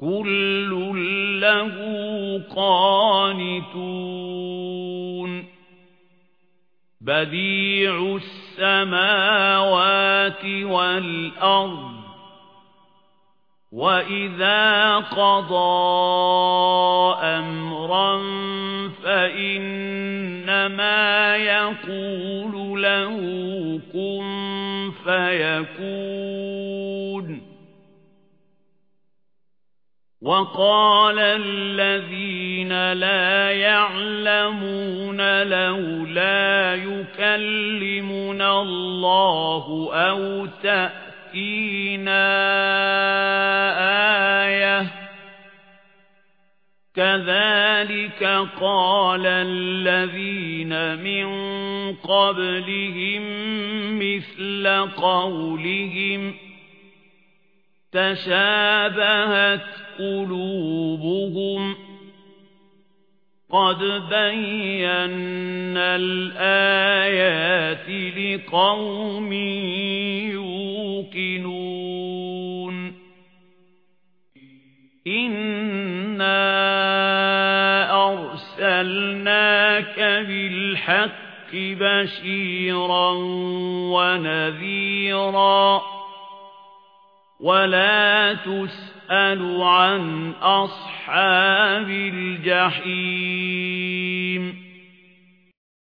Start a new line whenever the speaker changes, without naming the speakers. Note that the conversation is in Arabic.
كل له قانتون. بديع السماوات والأرض وَإِذَا قَضَى أَمْرًا فَإِنَّمَا يَقُولُ لَهُ كُن فَيَكُونُ. وَقَالَ الَّذِينَ لَا يَعْلَمُونَ لَوْلَا يُكَلِّمُنَا اللَّهُ أَوْ تَأْتِينَا آيَةٌ. كَذَلِكَ قَالَ الَّذِينَ مِن قَبْلِهِم مِثْلَ قَوْلِهِمْ تَشَابَهَتْ قُلُوبُهُمْ قَدْ بَيَّنَّا الْآيَاتِ لِقَوْمٍ يُوقِنُونَ إِنَّا أَرْسَلْنَاكَ بِالْحَقِّ بَشِيرًا وَنَذِيرًا ولا تسأل عن أصحاب الجحيم